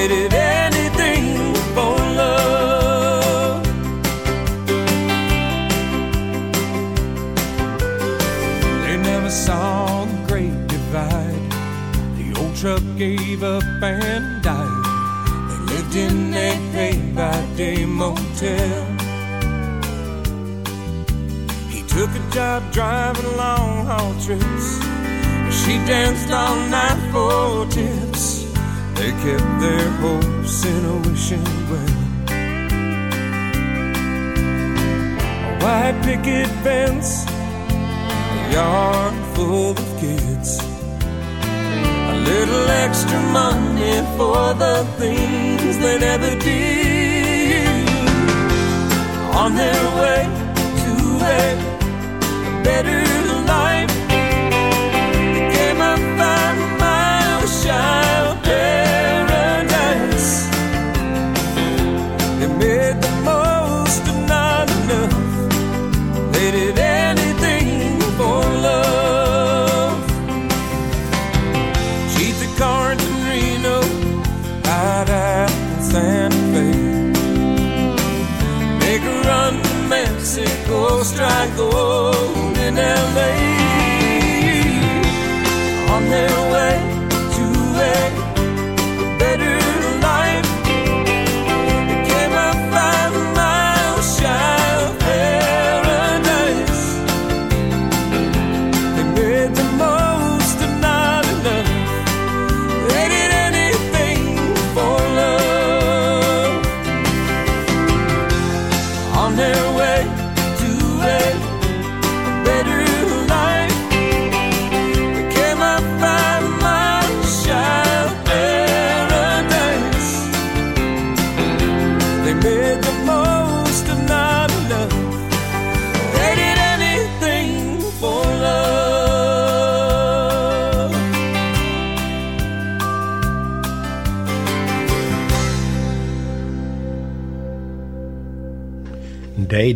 They did anything for love. They never saw the great divide. The old truck gave up and died. They lived in a day by day motel. He took a job driving long haul trips. She danced all night for tips. They kept their hopes in a wishing well. A white picket fence, a yard full of kids. A little extra money for the things they never did. On their way to a, better Mexico, strike gold in LA. On their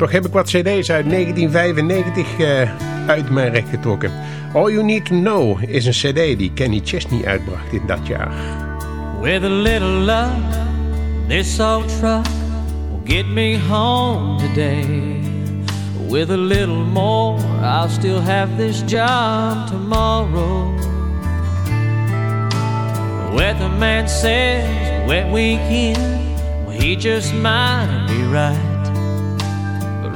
Toch heb ik wat cd's uit 1995 eh, uit mijn recht getrokken. All You Need To Know is een cd die Kenny Chesney uitbracht in dat jaar. With a little luck, this old truck will get me home today. With a little more, I'll still have this job tomorrow. The weatherman says wet weekend, well, he just might be right.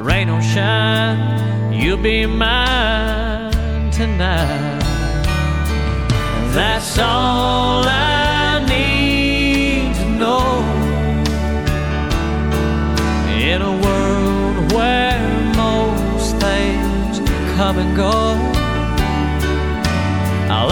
Rain or shine, you'll be mine tonight. That's all I need to know in a world where most things come and go. I'll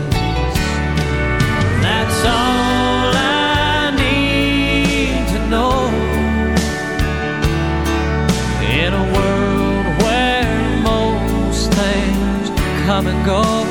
Come and go.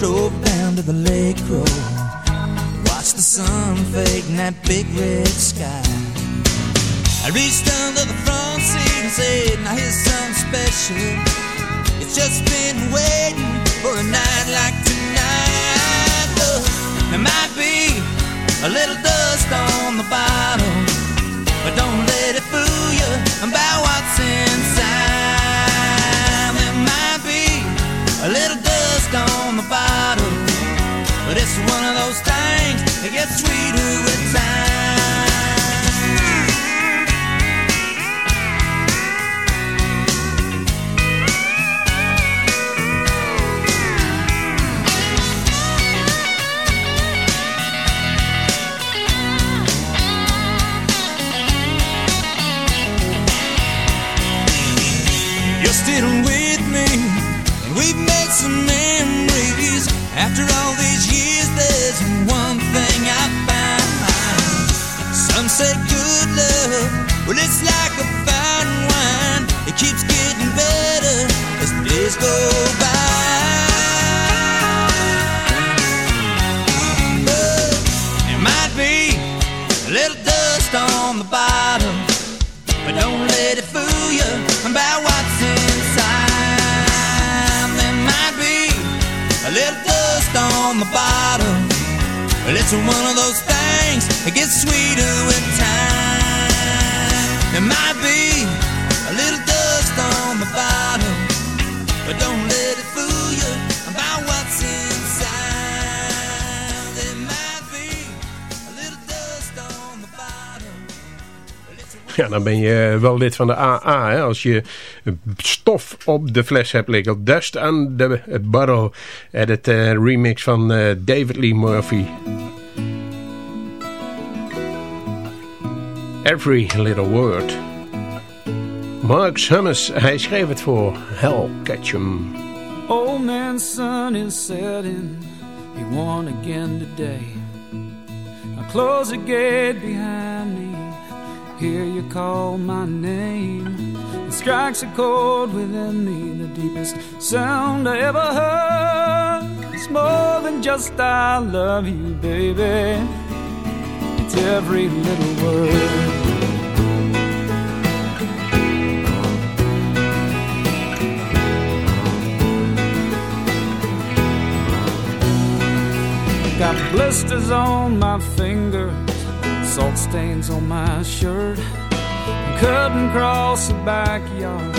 drove down to the lake road. Watched the sun fade in that big red sky. I reached under the front seat and said, Now here's something special. It's just been waiting for a night like tonight. There might be a little dust on the bottom, but don't let it fool you about what's inside. After all these years, Good love, well, it's like a fine wine. It keeps getting better as the days go by. There might be a little dust on the bottom, but don't let it fool you about what's inside. There might be a little dust on the bottom. But it's one of those that gets sweeter with time. There might be a little dust on the bottom, but don't let it fool you about what's inside. There might be a little dust on the bottom. Ja, dan ben je wel lid van de AA, hè, als je stof op de fles hebt liggen. Dust on the Bottle. Het uh, remix van uh, David Lee Murphy. Every Little Word. Mark Summers, hij schreef het voor Hal Ketchum. Old man's sun is setting. He won again today. I close the gate behind me. Hear you call my name. It strikes a chord within me, the deepest sound I ever heard. It's more than just I love you, baby. Every little word. Got blisters on my fingers, salt stains on my shirt cutting across the backyard,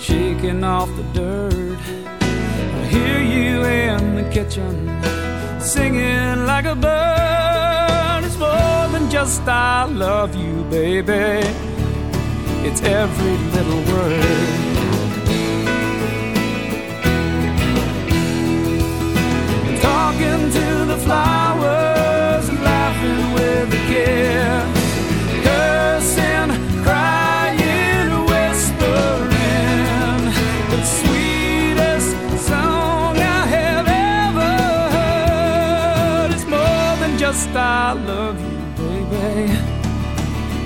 shaking off the dirt. I hear you in the kitchen, singing like a bird. More than just I love you, baby. It's every little word. Talking to the flowers, laughing with a care, cursing, crying whispering, the kids. just I love you.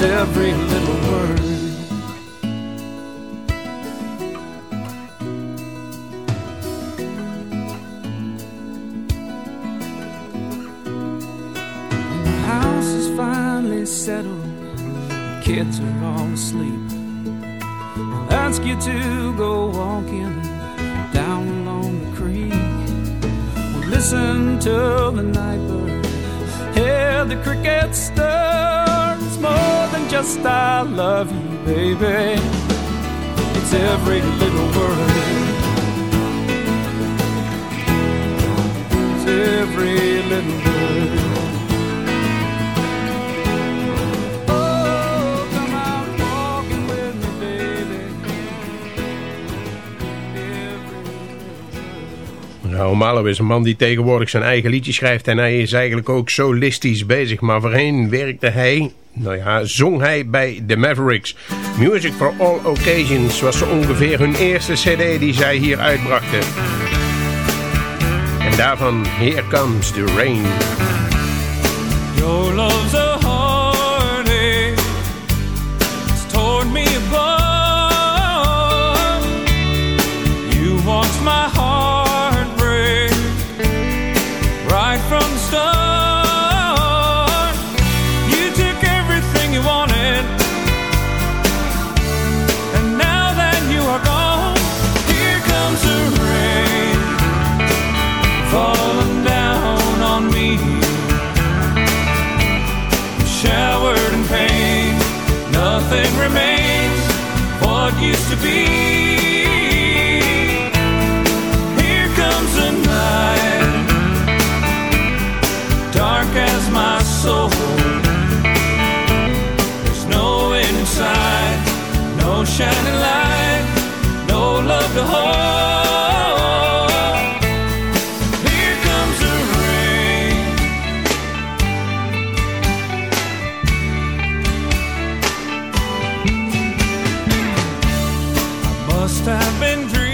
Every little word. the house is finally settled, the kids are all asleep. I'll ask you to go walking down along the creek. We'll listen till the night bird hear the crickets stir. More just I love you, baby. It's every little word. It's every little word. Nou, Malo is een man die tegenwoordig zijn eigen liedje schrijft en hij is eigenlijk ook solistisch bezig. Maar voorheen werkte hij, nou ja, zong hij bij The Mavericks. Music for All Occasions was zo ongeveer hun eerste cd die zij hier uitbrachten. daarvan Here Comes the Rain. Your have been dreaming.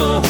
My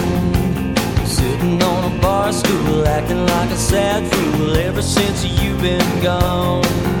Sitting on a bar stool, acting like a sad fool ever since you've been gone.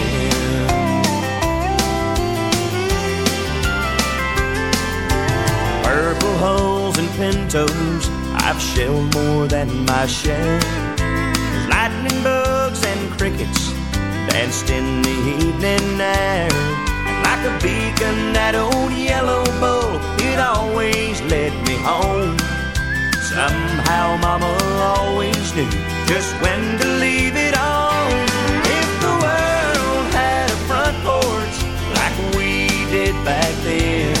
Holes and pintos, I've shelled more than my share. Lightning bugs and crickets danced in the evening air. And like a beacon, that old yellow bull, it always led me home. Somehow Mama always knew just when to leave it on. If the world had a front porch like we did back then,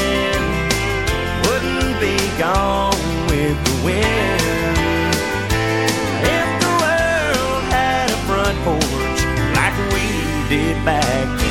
gone with the wind. If the world had a front porch like we did back then.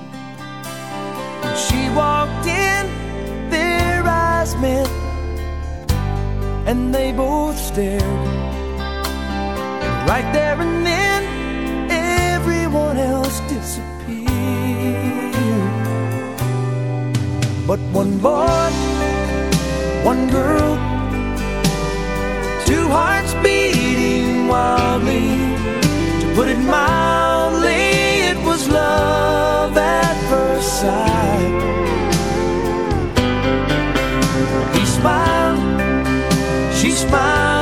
She walked in, their eyes met, and they both stared. And right there and then, everyone else disappeared. But one boy, one girl, two hearts beating wildly to Put it mildly, love at first sight. He smiled, she smiled,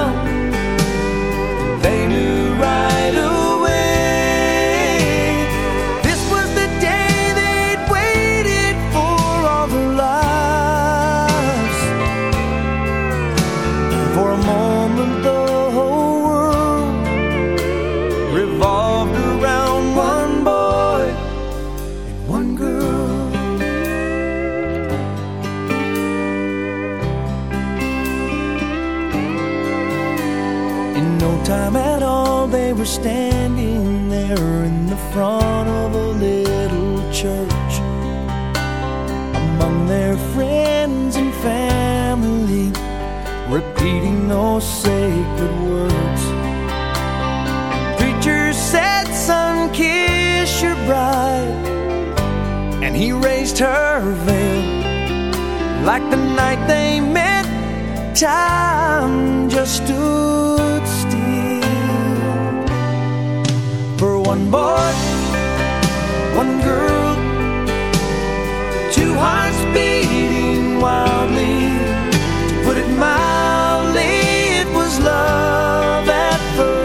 those sacred words. Preacher said, Son, kiss your bride. And he raised her veil like the night they met. Time just stood still for one boy, one girl, two hearts beating wildly.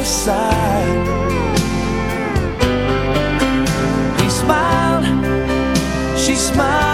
Sight. He smiled, she smiled,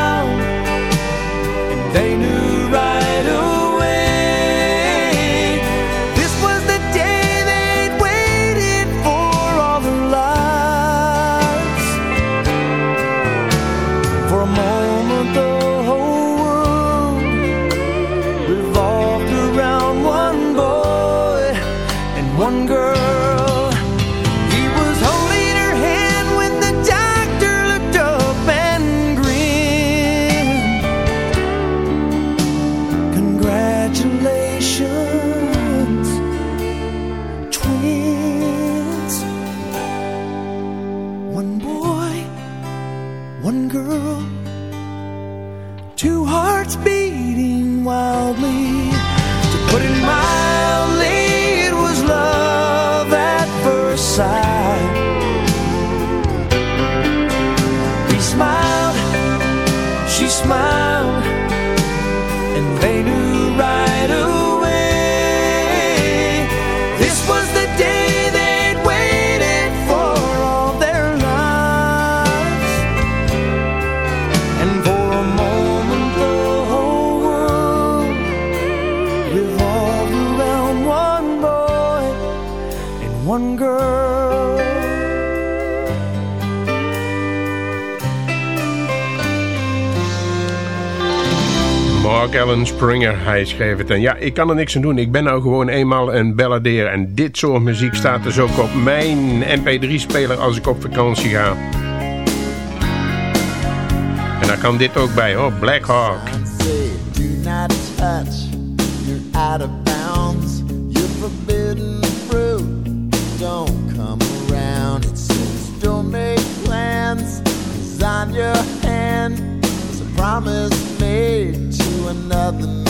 Hij schreef het. En ja, ik kan er niks aan doen. Ik ben nou gewoon eenmaal een balladeer. En dit soort muziek staat dus ook op mijn mp3-speler als ik op vakantie ga. En daar kan dit ook bij, hoor. Black Hawk. promise made to another.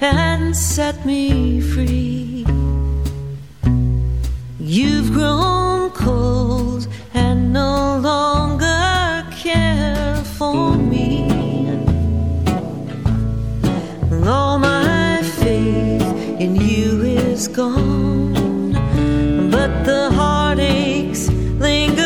and set me free. You've grown cold and no longer care for me. And all my faith in you is gone, but the heartaches linger.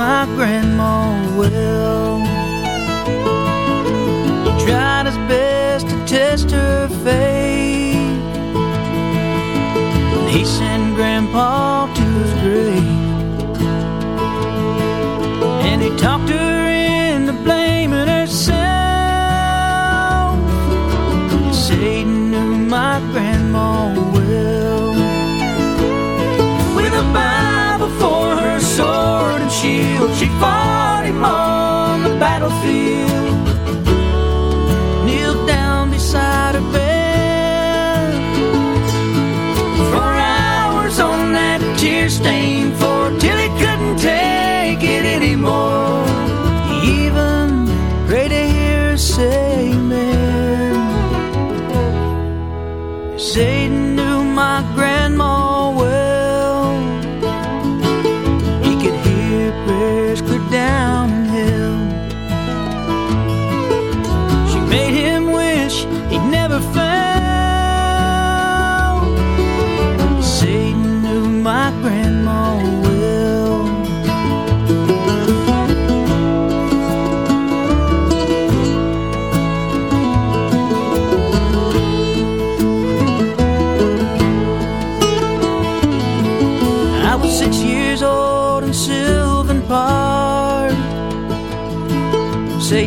my grandma well. He tried his best to test her faith. And he sent Grandpa to his grave. And he talked her into blaming herself. Satan knew my grandma she falls.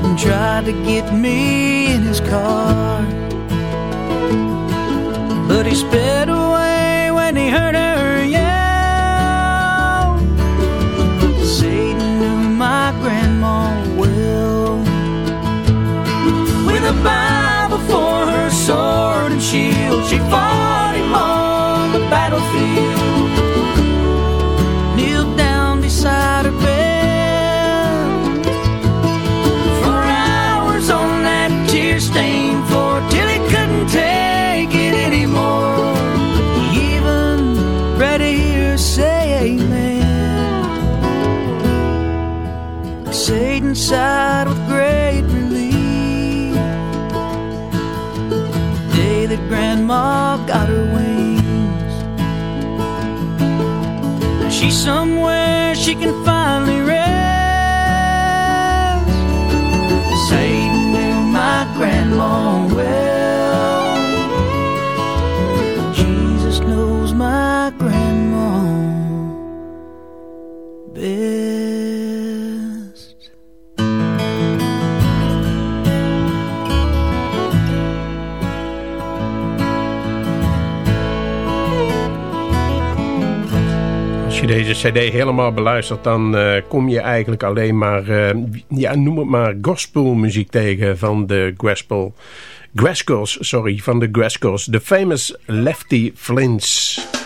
and tried to get me in his car. her wings. She's somewhere she can finally rest. Satan knew my grand long way. deze cd helemaal beluistert... dan eh, kom je eigenlijk alleen maar, uh, ja, noem het maar, gospelmuziek tegen van de gospel... Graskos, sorry, van de Graskos. de famous Lefty Flints.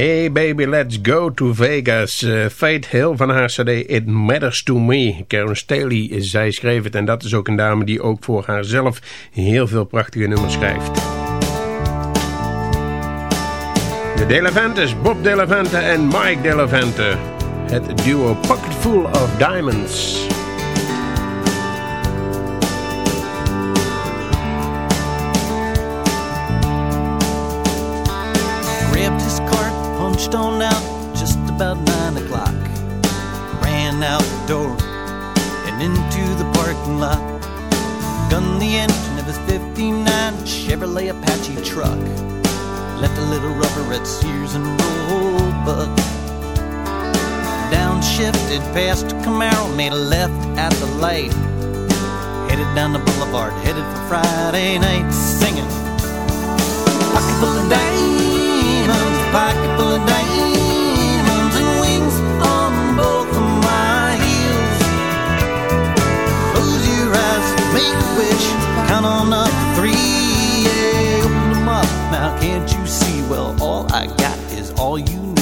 Hey baby, let's go to Vegas. Eh, uh, Fate Hill van haar cd It Matters to Me. Karen Staley, zij schreef het en dat is ook een dame die ook voor haarzelf heel veel prachtige nummers schrijft. De Delevantes, Bob Delevante en Mike Delevante. Het duo Pocket Full of Diamonds. The engine of his 59 Chevrolet Apache truck. Left a little rubber at Sears and Roebuck. Downshifted past Camaro, made a left at the light. Headed down the boulevard, headed for Friday night, singing. Pocket full of diamonds, pocket full of diamonds, and wings on both of my heels. Close your eyes, make a wish, count on up three, yeah, open them up. Now can't you see? Well, all I got is all you need.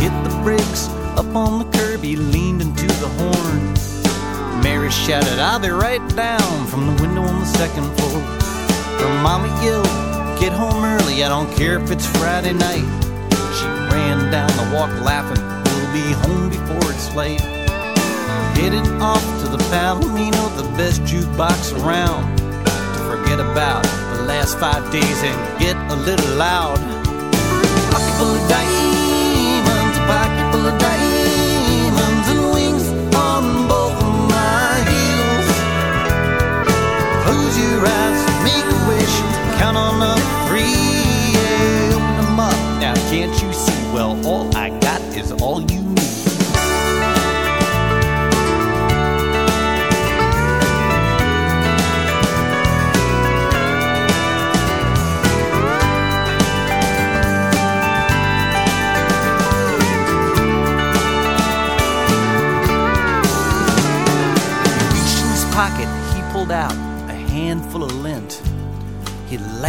Hit the brakes up on the curb, he leaned into the horn. Mary shouted, I'll be right down from the window on the second floor. Her mama yelled, Get home early, I don't care if it's Friday night. She ran down the walk laughing, We'll be home before it's late. Headed off to the Palomino, the best jukebox around. To forget about the last five days and get a little loud. Pocket full of diamonds, a pocket full of diamonds, and wings on both my heels. Close your eyes, make a wish, count on up three, yeah, open them up. Now can't you see? Well, all I got is all you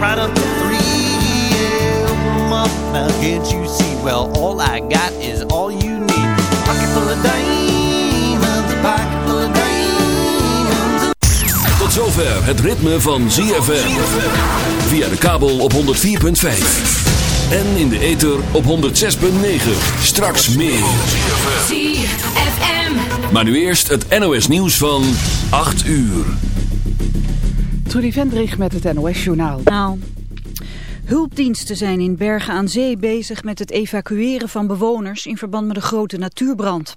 right up to three. Yeah, open 'em up, now can't you see? Well, all I got is all you need. Pocket full of diamonds, pocket full of diamonds. Tot zover het ritme van ZFM. Via de kabel op 104.5. En in de ether op 106.9. Straks meer. ZFM. Maar nu eerst het NOS nieuws van 8 uur. Trudy Vendrich met het NOS-journaal. Nou, hulpdiensten zijn in Bergen aan Zee bezig met het evacueren van bewoners in verband met een grote natuurbrand.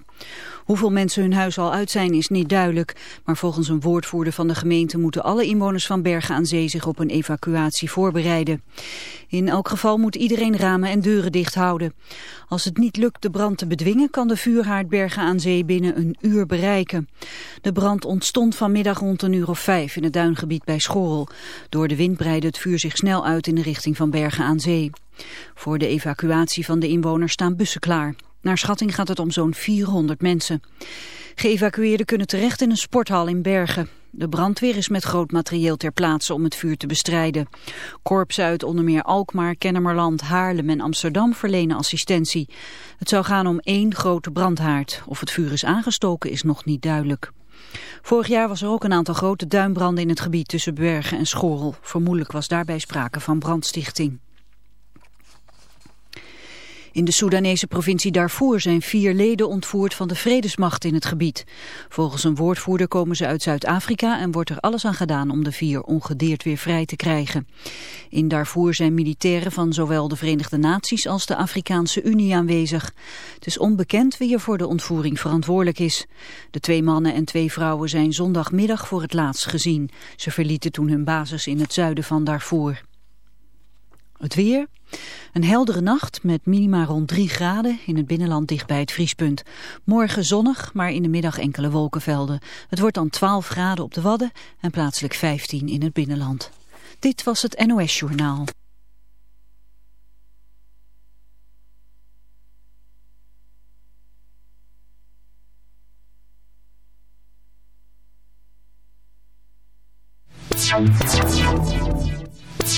Hoeveel mensen hun huis al uit zijn is niet duidelijk, maar volgens een woordvoerder van de gemeente moeten alle inwoners van Bergen aan Zee zich op een evacuatie voorbereiden. In elk geval moet iedereen ramen en deuren dicht houden. Als het niet lukt de brand te bedwingen, kan de vuurhaard Bergen aan Zee binnen een uur bereiken. De brand ontstond vanmiddag rond een uur of vijf in het duingebied bij Schorrel. Door de wind breidde het vuur zich snel uit in de richting van Bergen aan Zee. Voor de evacuatie van de inwoners staan bussen klaar. Naar schatting gaat het om zo'n 400 mensen. Geëvacueerden kunnen terecht in een sporthal in Bergen. De brandweer is met groot materieel ter plaatse om het vuur te bestrijden. Korpsen uit onder meer Alkmaar, Kennemerland, Haarlem en Amsterdam verlenen assistentie. Het zou gaan om één grote brandhaard. Of het vuur is aangestoken is nog niet duidelijk. Vorig jaar was er ook een aantal grote duinbranden in het gebied tussen Bergen en Schorrel. Vermoedelijk was daarbij sprake van brandstichting. In de Soedanese provincie Darfur zijn vier leden ontvoerd van de vredesmacht in het gebied. Volgens een woordvoerder komen ze uit Zuid-Afrika en wordt er alles aan gedaan om de vier ongedeerd weer vrij te krijgen. In Darfur zijn militairen van zowel de Verenigde Naties als de Afrikaanse Unie aanwezig. Het is onbekend wie er voor de ontvoering verantwoordelijk is. De twee mannen en twee vrouwen zijn zondagmiddag voor het laatst gezien. Ze verlieten toen hun basis in het zuiden van Darfur. Het weer. Een heldere nacht met minima rond 3 graden in het binnenland dicht bij het vriespunt. Morgen zonnig, maar in de middag enkele wolkenvelden. Het wordt dan 12 graden op de Wadden en plaatselijk 15 in het binnenland. Dit was het NOS Journaal.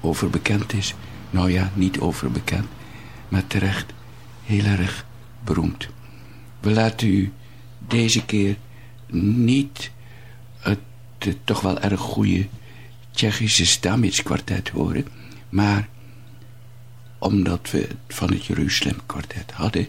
overbekend is. Nou ja, niet overbekend maar terecht heel erg beroemd. We laten u deze keer niet het, toch wel erg goede Tsjechische Stamitz kwartet horen, maar omdat we het van het Jeruzalem kwartet hadden,